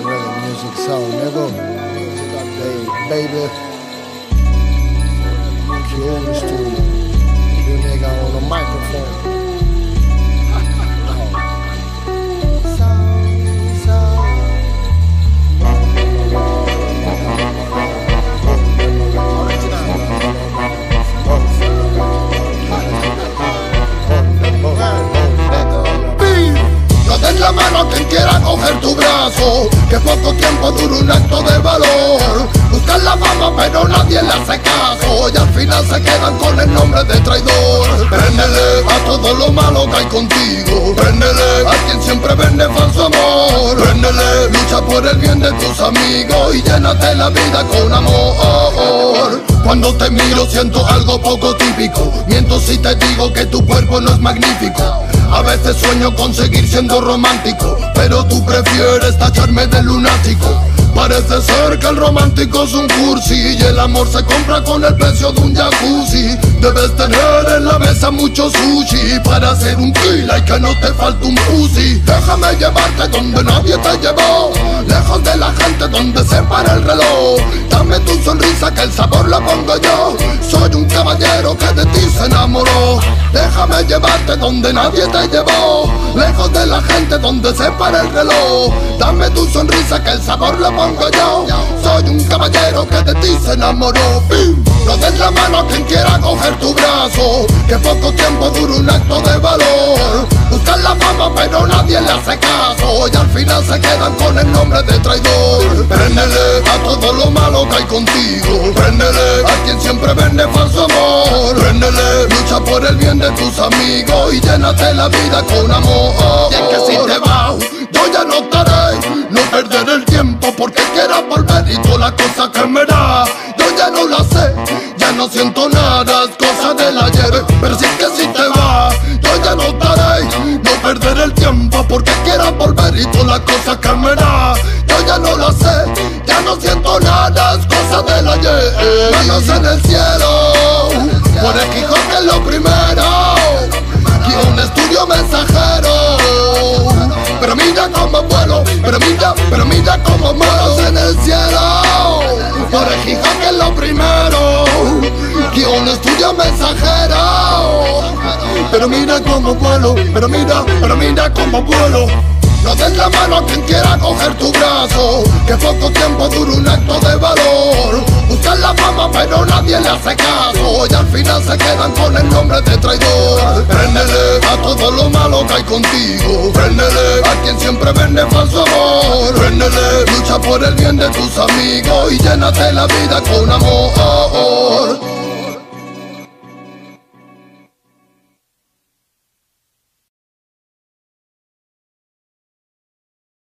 about the music soul, nigga. Hey, baby. Coger tu brazo Que poco tiempo dura un acto de valor. Buscan la fama pero nadie le hace caso Y al final se quedan con el nombre de traidor. Préndele a todo lo malo que hay contigo. Préndele a quien siempre vende falso amor. Préndele, lucha por el bien de tus amigos Y llénate la vida con amor. Cuando te miro siento algo poco típico. Miento si te digo que tu cuerpo no es magnífico a veces sueño con seguir siendo romántico, pero tú prefieres tacharme de lunático. Parece ser que el romántico es un cursi y el amor se compra con el precio de un jacuzzi. Debes tener en la mesa mucho sushi para hacer un kila y que no te falte un pussy. Déjame llevarte donde nadie te llevó, lejos de la gente donde se para el reloj. Dame tu sonrisa que el sabor la pongo yo. Caballero que de ti se enamoró. Déjame llevarte donde nadie te llevó, lejos de la gente donde se para el reloj. Dame tu sonrisa que el sabor la pongo yo. Soy un caballero que de ti se enamoró. Bim. No des la mano a quien quiera coger tu brazo, que poco tiempo dura un acto de valor. Buscan la fama pero nadie le hace caso y al final se quedan con el nombre de traidor. A todo lo malo hay contigo. Préndele a quien siempre vende falso amor. Préndele, lucha por el bien de tus amigos y llénate la vida con amor. Y es que si te vas, yo ya no estaré. No perderé el tiempo porque quieras volver y toda la cosa que me da. Yo ya no la sé, ya no siento nada, es cosa del ayer. Pero si es que si te vas, yo ya no estaré. No perderé el tiempo porque quieras volver y toda la cosa que me da. No siento nada, es cosa del ayer. Manos en el cielo, por el Quijote lo primero. Un estudio mensajero. Pero mira cómo vuelo, pero mira, pero mira cómo manos en el cielo. Por el Quijote es lo primero. Un estudio mensajero. Pero mira cómo vuelo, pero mira, pero mira cómo vuelo. No des la mano a quien quiera coger tu brazo, que poco tiempo dura un acto de valor. Buscan la fama pero nadie le hace caso y al final se quedan con el nombre de traidor. Préndele a todo lo malo que hay contigo, préndele a quien siempre vende falso amor. Préndele, lucha por el bien de tus amigos y llénate la vida con amor.